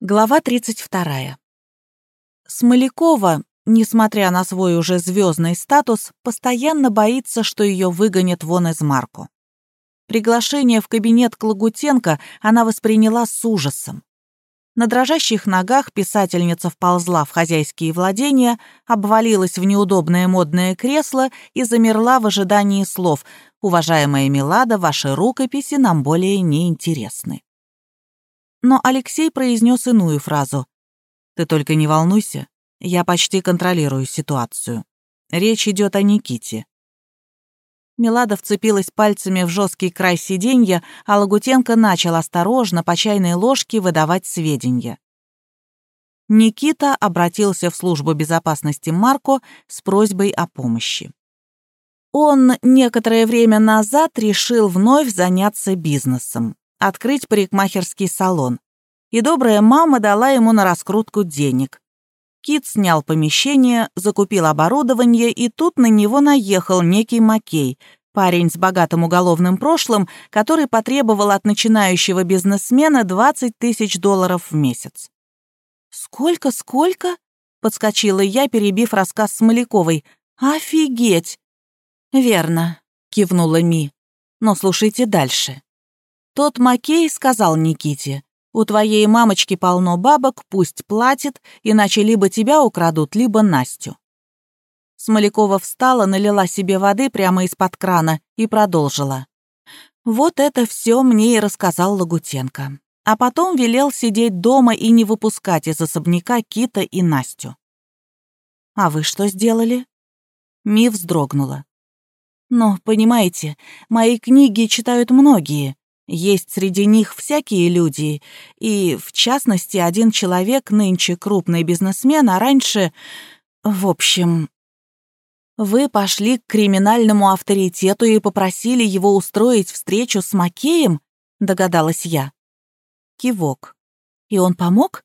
Глава 32. Смолякова, несмотря на свой уже звездный статус, постоянно боится, что ее выгонят вон из Марку. Приглашение в кабинет Клагутенко она восприняла с ужасом. На дрожащих ногах писательница вползла в хозяйские владения, обвалилась в неудобное модное кресло и замерла в ожидании слов «Уважаемая Милада, ваши рукописи нам более не интересны». Но Алексей произнес иную фразу. «Ты только не волнуйся, я почти контролирую ситуацию. Речь идет о Никите». Милада вцепилась пальцами в жесткий край сиденья, а Лагутенко начал осторожно по чайной ложке выдавать сведения. Никита обратился в службу безопасности Марко с просьбой о помощи. Он некоторое время назад решил вновь заняться бизнесом открыть парикмахерский салон. И добрая мама дала ему на раскрутку денег. Кит снял помещение, закупил оборудование, и тут на него наехал некий Макей, парень с богатым уголовным прошлым, который потребовал от начинающего бизнесмена 20 тысяч долларов в месяц. «Сколько, сколько?» — подскочила я, перебив рассказ Смоляковой. «Офигеть!» «Верно», — кивнула Ми. «Но слушайте дальше. Тот Макей сказал Никите, «У твоей мамочки полно бабок, пусть платит, иначе либо тебя украдут, либо Настю». Смолякова встала, налила себе воды прямо из-под крана и продолжила. «Вот это все мне и рассказал Лагутенко. А потом велел сидеть дома и не выпускать из особняка Кита и Настю». «А вы что сделали?» Ми вздрогнула. «Но, понимаете, мои книги читают многие, есть среди них всякие люди, и, в частности, один человек, нынче крупный бизнесмен, а раньше... В общем... Вы пошли к криминальному авторитету и попросили его устроить встречу с Макеем, догадалась я. Кивок. И он помог?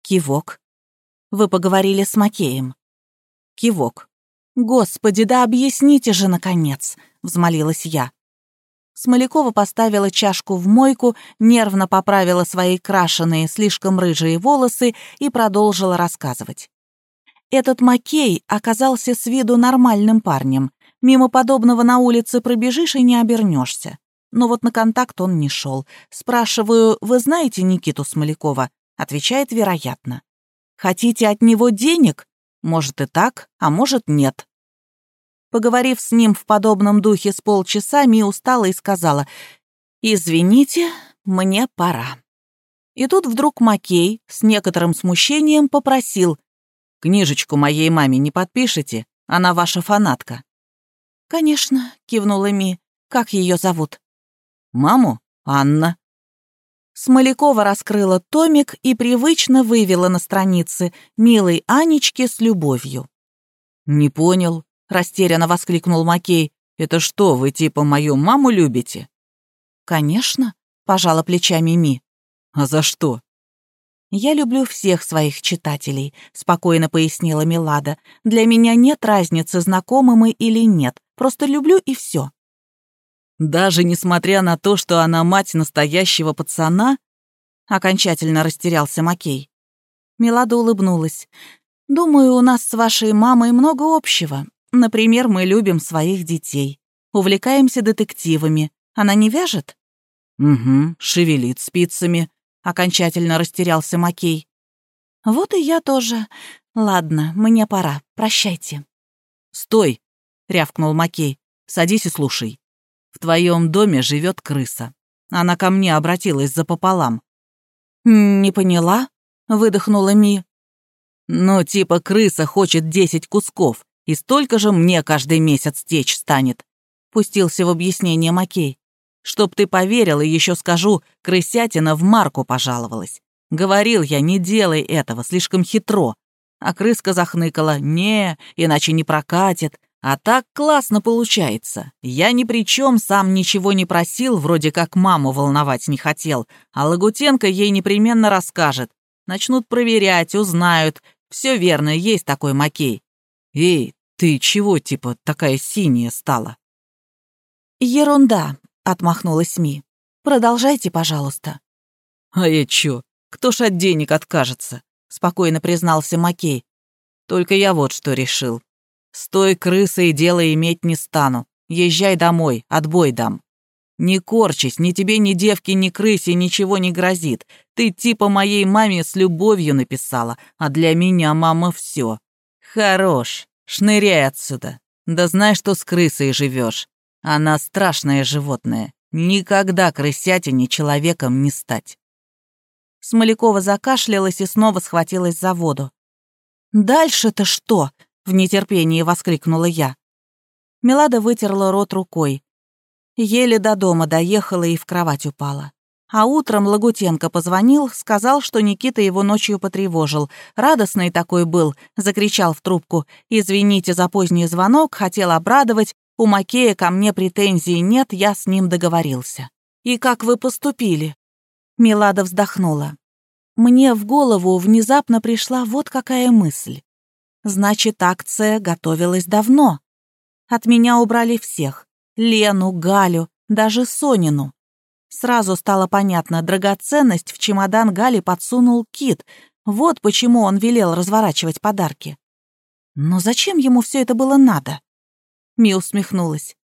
Кивок. Вы поговорили с Макеем. Кивок. Господи, да объясните же, наконец, взмолилась я. Смолякова поставила чашку в мойку, нервно поправила свои крашеные, слишком рыжие волосы и продолжила рассказывать. Этот Макей оказался с виду нормальным парнем. Мимо подобного на улице пробежишь и не обернешься. Но вот на контакт он не шел. Спрашиваю, вы знаете Никиту Смолякова? Отвечает, вероятно. Хотите от него денег? Может и так, а может нет. Поговорив с ним в подобном духе с полчаса, Ми устала и сказала, «Извините, мне пора». И тут вдруг Макей с некоторым смущением попросил, «Книжечку моей маме не подпишите? Она ваша фанатка». «Конечно», — кивнула Ми. «Как ее зовут?» «Маму? Анна». Смолякова раскрыла томик и привычно вывела на странице «Милой Анечке с любовью». «Не понял», — растерянно воскликнул Макей. «Это что, вы типа мою маму любите?» «Конечно», — пожала плечами Ми. «А за что?» «Я люблю всех своих читателей», — спокойно пояснила Милада. «Для меня нет разницы, знакомы мы или нет. Просто люблю и все». «Даже несмотря на то, что она мать настоящего пацана?» Окончательно растерялся Макей. Милада улыбнулась. «Думаю, у нас с вашей мамой много общего. Например, мы любим своих детей, увлекаемся детективами. Она не вяжет? Угу, шевелит спицами. Окончательно растерялся Макей. Вот и я тоже. Ладно, мне пора. Прощайте. Стой, рявкнул Макей. Садись и слушай. В твоем доме живет крыса. Она ко мне обратилась за пополам. «Не поняла?» — выдохнула Ми. «Ну, типа крыса хочет десять кусков, и столько же мне каждый месяц течь станет», — пустился в объяснение Макей. «Чтоб ты поверил, и еще скажу, крысятина в Марку пожаловалась. Говорил я, не делай этого, слишком хитро». А крыска захныкала, «Не, иначе не прокатит». А так классно получается. Я ни при чем, сам ничего не просил, вроде как маму волновать не хотел, а Лагутенко ей непременно расскажет. Начнут проверять, узнают. Все верно, есть такой Макей. Эй, «Ты чего, типа, такая синяя стала?» «Ерунда», — отмахнулась Ми. «Продолжайте, пожалуйста». «А я чё? Кто ж от денег откажется?» — спокойно признался Макей. «Только я вот что решил. С той крысой дело иметь не стану. Езжай домой, отбой дам. Не корчись, ни тебе, ни девке, ни крысе ничего не грозит. Ты типа моей маме с любовью написала, а для меня мама все. Хорош, шныряй отсюда. Да знай, что с крысой живешь. Она страшное животное. Никогда крысятине человеком не стать. Смолякова закашлялась и снова схватилась за воду. «Дальше-то что?» — в нетерпении воскликнула я. Мелада вытерла рот рукой. Еле до дома доехала и в кровать упала. А утром Лагутенко позвонил, сказал, что Никита его ночью потревожил. Радостный такой был, закричал в трубку. «Извините за поздний звонок, хотел обрадовать. У Макея ко мне претензий нет, я с ним договорился». «И как вы поступили?» Милада вздохнула. Мне в голову внезапно пришла вот какая мысль. Значит, акция готовилась давно. От меня убрали всех. Лену, Галю, даже Сонину. Сразу стало понятно, драгоценность в чемодан Гали подсунул Кит. Вот почему он велел разворачивать подарки. Но зачем ему все это было надо? Ми усмехнулась.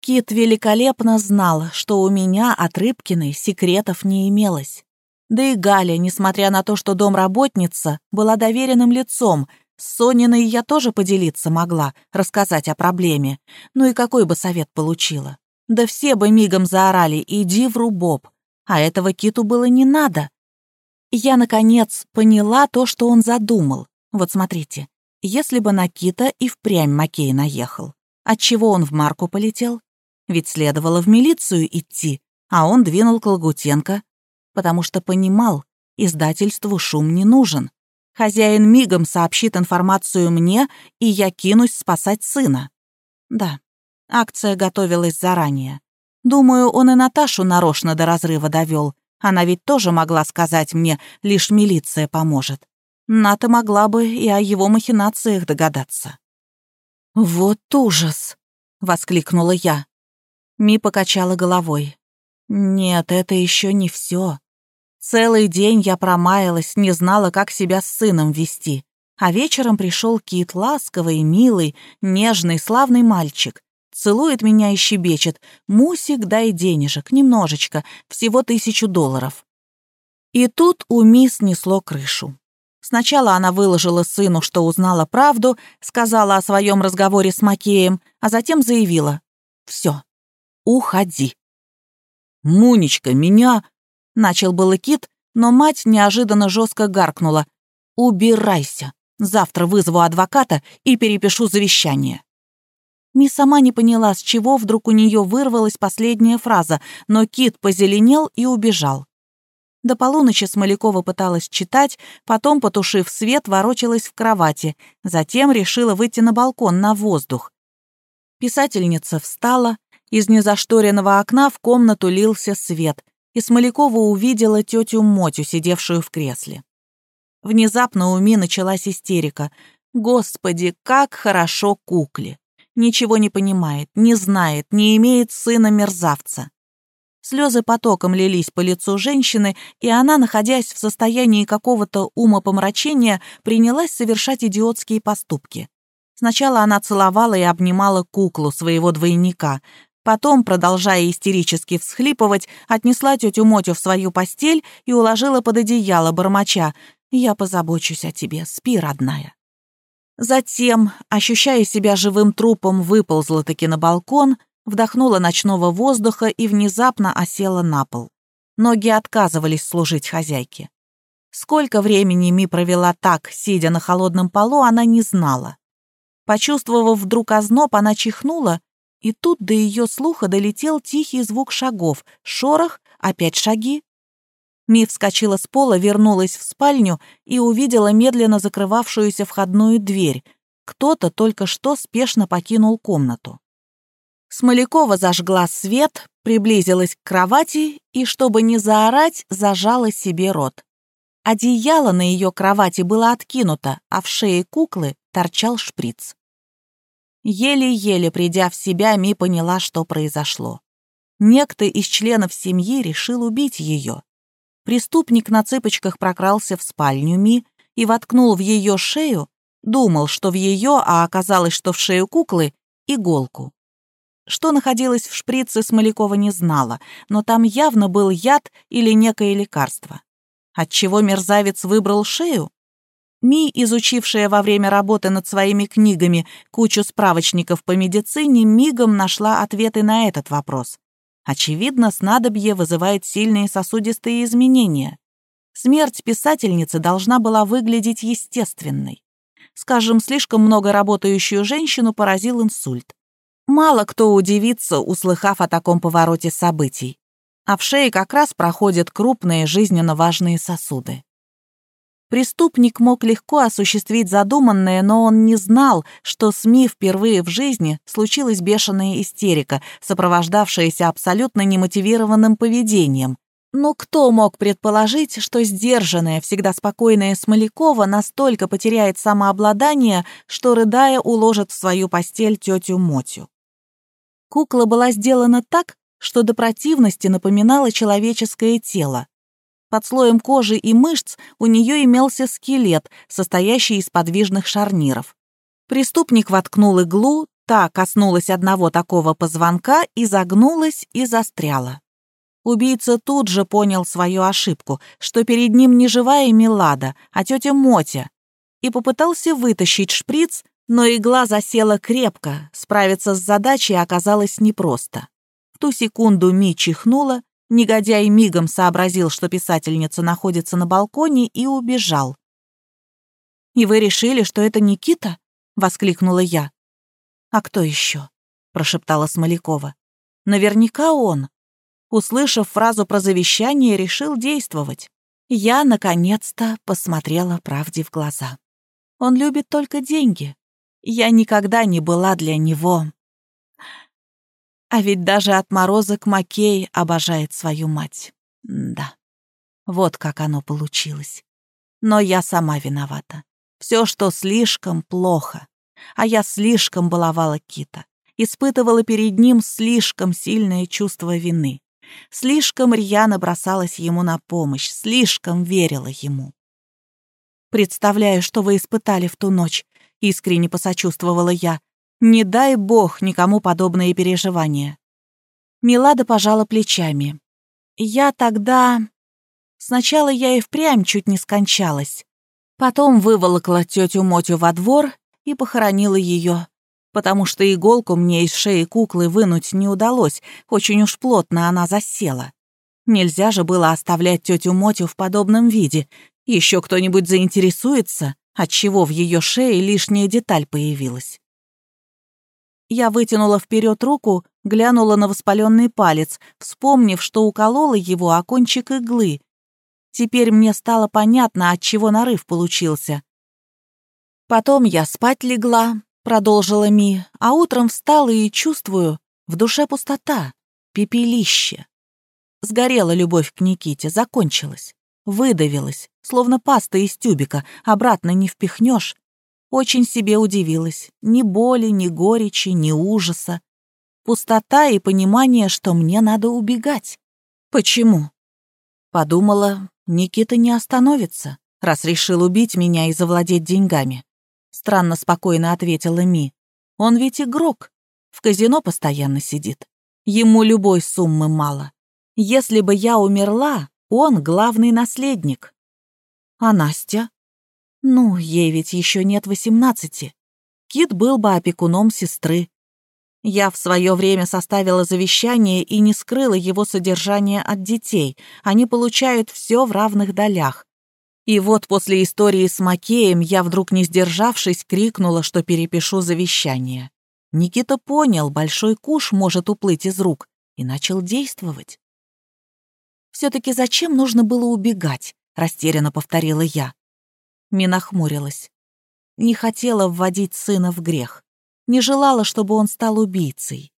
Кит великолепно знал, что у меня от Рыбкиной секретов не имелось. Да и Галя, несмотря на то, что домработница, была доверенным лицом — с Сониной я тоже поделиться могла, рассказать о проблеме. Ну и какой бы совет получила? Да все бы мигом заорали «иди в рубоб». А этого Киту было не надо. Я, наконец, поняла то, что он задумал. Вот смотрите, если бы на Кита и впрямь Макей наехал, отчего он в Марку полетел? Ведь следовало в милицию идти, а он двинул к Лагутенко, потому что понимал, издательству шум не нужен. Хозяин мигом сообщит информацию мне, и я кинусь спасать сына. Да, акция готовилась заранее. Думаю, он и Наташу нарочно до разрыва довел. Она ведь тоже могла сказать мне, лишь милиция поможет. Ната могла бы и о его махинациях догадаться. «Вот ужас!» — воскликнула я. Ми покачала головой. «Нет, это еще не все. Целый день я промаялась, не знала, как себя с сыном вести. А вечером пришел Кит, ласковый, милый, нежный, славный мальчик. Целует меня и щебечет. «Мусик, дай денежек, немножечко, всего тысячу долларов». И тут у мисс снесло крышу. Сначала она выложила сыну, что узнала правду, сказала о своем разговоре с Макеем, а затем заявила «Все, уходи». «Мунечка, меня...» Начал было Кит, но мать неожиданно жестко гаркнула. «Убирайся! Завтра вызову адвоката и перепишу завещание». Ми сама не поняла, с чего вдруг у нее вырвалась последняя фраза, но Кит позеленел и убежал. До полуночи Смолякова пыталась читать, потом, потушив свет, ворочалась в кровати, затем решила выйти на балкон на воздух. Писательница встала, из незашторенного окна в комнату лился свет и Смолякова увидела тетю Мотю, сидевшую в кресле. Внезапно у Ми началась истерика. «Господи, как хорошо кукле! Ничего не понимает, не знает, не имеет сына-мерзавца». Слезы потоком лились по лицу женщины, и она, находясь в состоянии какого-то умопомрачения, принялась совершать идиотские поступки. Сначала она целовала и обнимала куклу своего двойника, Потом, продолжая истерически всхлипывать, отнесла тетю Мотю в свою постель и уложила под одеяло бормоча. «Я позабочусь о тебе, спи, родная». Затем, ощущая себя живым трупом, выползла-таки на балкон, вдохнула ночного воздуха и внезапно осела на пол. Ноги отказывались служить хозяйке. Сколько времени Ми провела так, сидя на холодном полу, она не знала. Почувствовав вдруг озноб, она чихнула и тут до ее слуха долетел тихий звук шагов, шорох, опять шаги. Ми вскочила с пола, вернулась в спальню и увидела медленно закрывавшуюся входную дверь. Кто-то только что спешно покинул комнату. Смолякова зажгла свет, приблизилась к кровати и, чтобы не заорать, зажала себе рот. Одеяло на ее кровати было откинуто, а в шее куклы торчал шприц. Еле-еле придя в себя, Ми поняла, что произошло. Некто из членов семьи решил убить ее. Преступник на цыпочках прокрался в спальню Ми и воткнул в ее шею, думал, что в ее, а оказалось, что в шею куклы, иголку. Что находилось в шприце, Смолякова не знала, но там явно был яд или некое лекарство. Отчего мерзавец выбрал шею? Ми, изучившая во время работы над своими книгами кучу справочников по медицине, мигом нашла ответы на этот вопрос. Очевидно, снадобье вызывает сильные сосудистые изменения. Смерть писательницы должна была выглядеть естественной. Скажем, слишком много работающую женщину поразил инсульт. Мало кто удивится, услыхав о таком повороте событий. А в шее как раз проходят крупные жизненно важные сосуды. Преступник мог легко осуществить задуманное, но он не знал, что с Ми впервые в жизни случилась бешеная истерика, сопровождавшаяся абсолютно немотивированным поведением. Но кто мог предположить, что сдержанная, всегда спокойная Смолякова настолько потеряет самообладание, что, рыдая, уложит в свою постель тетю Мотю? Кукла была сделана так, что до противности напоминала человеческое тело. Под слоем кожи и мышц у нее имелся скелет, состоящий из подвижных шарниров. Преступник воткнул иглу, та коснулась одного такого позвонка, изогнулась и застряла. Убийца тут же понял свою ошибку, что перед ним не живая Милада, а тетя Мотя, и попытался вытащить шприц, но игла засела крепко, справиться с задачей оказалось непросто. В ту секунду Ми чихнула, Негодяй мигом сообразил, что писательница находится на балконе, и убежал. «И вы решили, что это Никита?» — воскликнула я. «А кто еще?» — прошептала Смолякова. «Наверняка он». Услышав фразу про завещание, решил действовать. Я, наконец-то, посмотрела правде в глаза. Он любит только деньги. Я никогда не была для него а ведь даже отморозок Макей обожает свою мать. Да, вот как оно получилось. Но я сама виновата. Все, что слишком плохо. А я слишком баловала Кита. Испытывала перед ним слишком сильное чувство вины. Слишком рьяно бросалась ему на помощь, слишком верила ему. «Представляю, что вы испытали в ту ночь», — искренне посочувствовала я, не дай бог никому подобные переживания. Милада пожала плечами. Я тогда... Сначала я и впрямь чуть не скончалась. Потом выволокла тетю Мотю во двор и похоронила ее, потому что иголку мне из шеи куклы вынуть не удалось, очень уж плотно она засела. Нельзя же было оставлять тетю Мотю в подобном виде. Еще кто-нибудь заинтересуется, отчего в ее шее лишняя деталь появилась. Я вытянула вперед руку, глянула на воспаленный палец, вспомнив, что уколола его о кончик иглы. Теперь мне стало понятно, от чего нарыв получился. Потом я спать легла, продолжила Ми, а утром встала и чувствую, в душе пустота, пепелище. Сгорела любовь к Никите, закончилась, выдавилась, словно паста из тюбика, обратно не впихнешь, очень себе удивилась. Ни боли, ни горечи, ни ужаса. Пустота и понимание, что мне надо убегать. Почему? Подумала, Никита не остановится, раз решил убить меня и завладеть деньгами. Странно спокойно ответила Ми. Он ведь игрок. В казино постоянно сидит. Ему любой суммы мало. Если бы я умерла, он главный наследник. А Настя? Ну, ей ведь еще нет восемнадцати. Кит был бы опекуном сестры. Я в свое время составила завещание и не скрыла его содержание от детей. Они получают все в равных долях. И вот после истории с Макеем я, вдруг не сдержавшись, крикнула, что перепишу завещание. Никита понял, большой куш может уплыть из рук, и начал действовать. «Все-таки зачем нужно было убегать?» — растерянно повторила я. Ми нахмурилась. Не хотела вводить сына в грех. Не желала, чтобы он стал убийцей.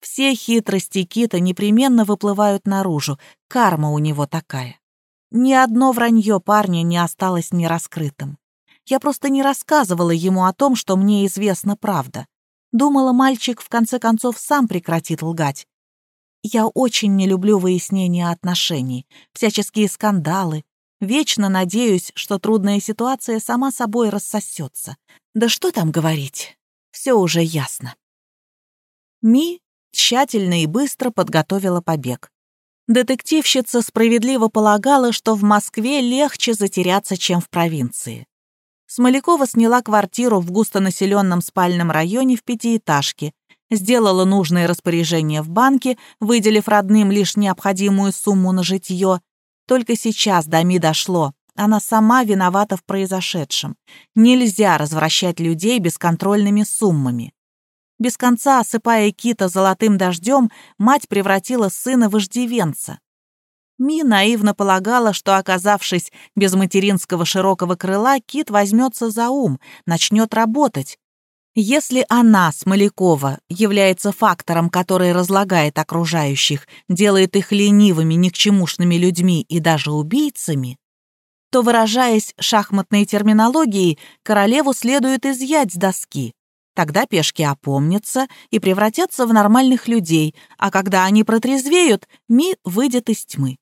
Все хитрости Кита непременно выплывают наружу. Карма у него такая. Ни одно вранье парня не осталось нераскрытым. Я просто не рассказывала ему о том, что мне известна правда. Думала, мальчик в конце концов сам прекратит лгать. Я очень не люблю выяснения отношений, всяческие скандалы. Вечно надеюсь, что трудная ситуация сама собой рассосется. Да что там говорить, все уже ясно. Ми тщательно и быстро подготовила побег. Детективщица справедливо полагала, что в Москве легче затеряться, чем в провинции. Смолякова сняла квартиру в густонаселенном спальном районе в пятиэтажке, сделала нужные распоряжения в банке, выделив родным лишь необходимую сумму на житье. Только сейчас до Ми дошло. Она сама виновата в произошедшем. Нельзя развращать людей бесконтрольными суммами. Без конца осыпая Кита золотым дождем, мать превратила сына в иждивенца. Ми наивно полагала, что, оказавшись без материнского широкого крыла, Кит возьмется за ум, начнет работать. Если она, Смолякова, является фактором, который разлагает окружающих, делает их ленивыми, никчемушными людьми и даже убийцами, то, выражаясь шахматной терминологией, королеву следует изъять с доски. Тогда пешки опомнятся и превратятся в нормальных людей, а когда они протрезвеют, Ми выйдет из тьмы.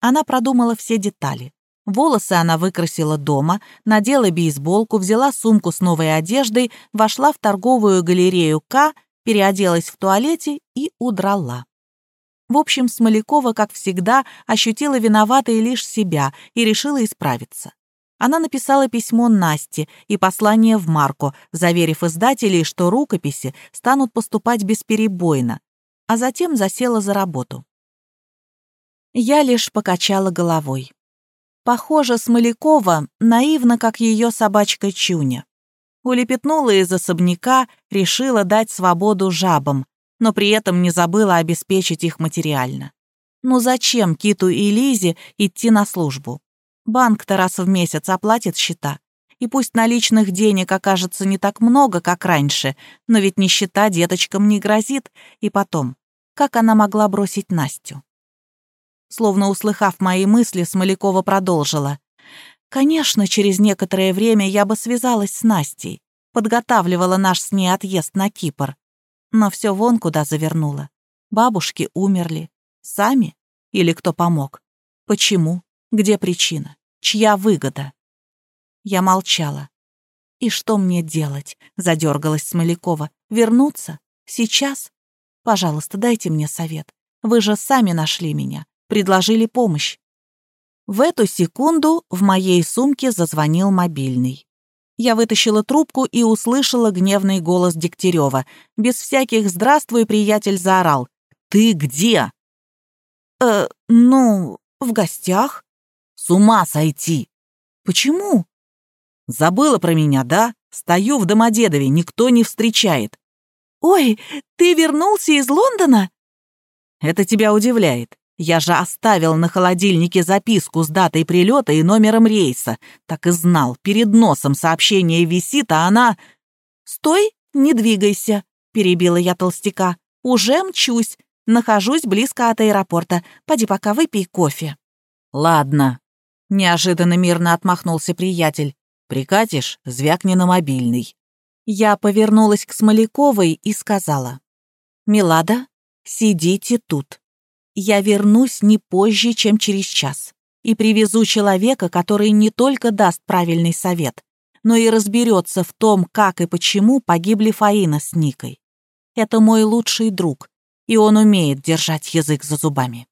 Она продумала все детали. Волосы она выкрасила дома, надела бейсболку, взяла сумку с новой одеждой, вошла в торговую галерею К, переоделась в туалете и удрала. В общем, Смолякова, как всегда, ощутила виноватой лишь себя и решила исправиться она написала письмо Насте и послание в Марку, заверив издателей, что рукописи станут поступать бесперебойно, а затем засела за работу. Я лишь покачала головой. Похоже, Смолякова наивна, как ее собачка Чуня. Улепетнула из особняка, решила дать свободу жабам, но при этом не забыла обеспечить их материально. Ну зачем Киту и Лизе идти на службу? Банк-то раз в месяц оплатит счета. И пусть наличных денег окажется не так много, как раньше, но ведь нищета деточкам не грозит. И потом, как она могла бросить Настю? Словно услыхав мои мысли, Смолякова продолжила. «Конечно, через некоторое время я бы связалась с Настей, подготавливала наш с ней отъезд на Кипр. Но все вон куда завернула. Бабушки умерли. Сами? Или кто помог? Почему? Где причина? Чья выгода? Я молчала. «И что мне делать?» — задергалась Смолякова. «Вернуться? Сейчас? Пожалуйста, дайте мне совет. Вы же сами нашли меня, предложили помощь». В эту секунду в моей сумке зазвонил мобильный. Я вытащила трубку и услышала гневный голос Дегтярева. Без всяких «здравствуй», приятель заорал. «Ты где?» «Э, ну, в гостях», с ума сойти! Почему? Забыла про меня, да? Стою в Домодедове, никто не встречает. Ой, ты вернулся из Лондона? Это тебя удивляет. Я же оставил на холодильнике записку с датой прилета и номером рейса. Так и знал, перед носом сообщение висит, а она... «Стой, не двигайся», — перебила я толстяка. «Уже мчусь. Нахожусь близко от аэропорта. Поди пока выпей кофе». «Ладно», Неожиданно мирно отмахнулся приятель. «Прикатишь, звякни на мобильный». Я повернулась к Смоляковой и сказала. «Милада, сидите тут. Я вернусь не позже, чем через час, и привезу человека, который не только даст правильный совет, но и разберется в том, как и почему погибли Фаина с Никой. Это мой лучший друг, и он умеет держать язык за зубами».